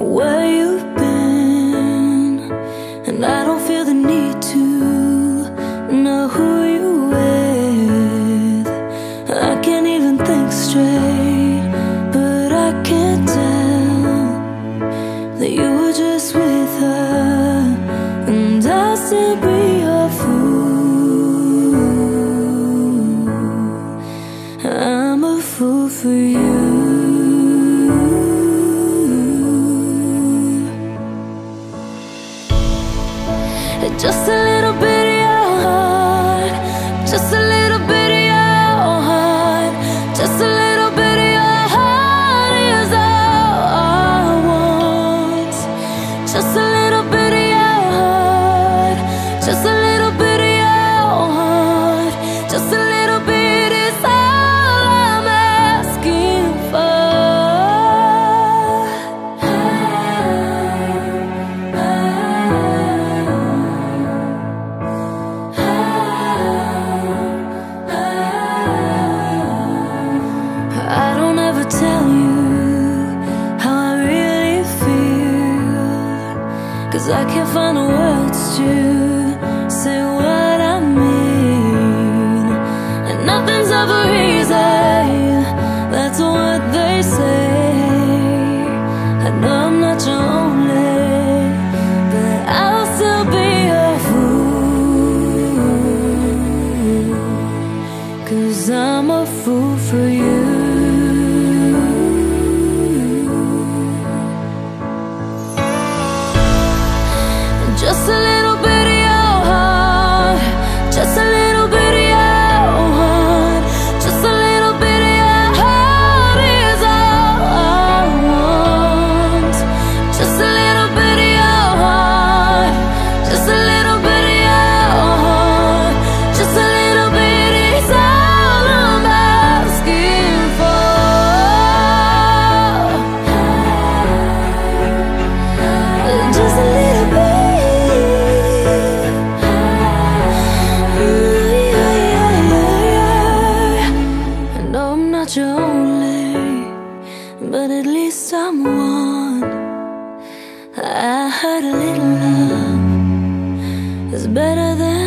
where you've been. And I don't feel the need to know who you're with. I can't even think straight But I can't tell That you were just with her. And I'll still be a fool. I'm a fool for you. Just a little bit of your heart Just a little. Cause I can't find the words to say what I mean. And nothing's ever easy, that's what they say. I know I'm not your only, but I'll still be a fool. Cause I'm a fool for you. Just a little I heard a little love. Is better than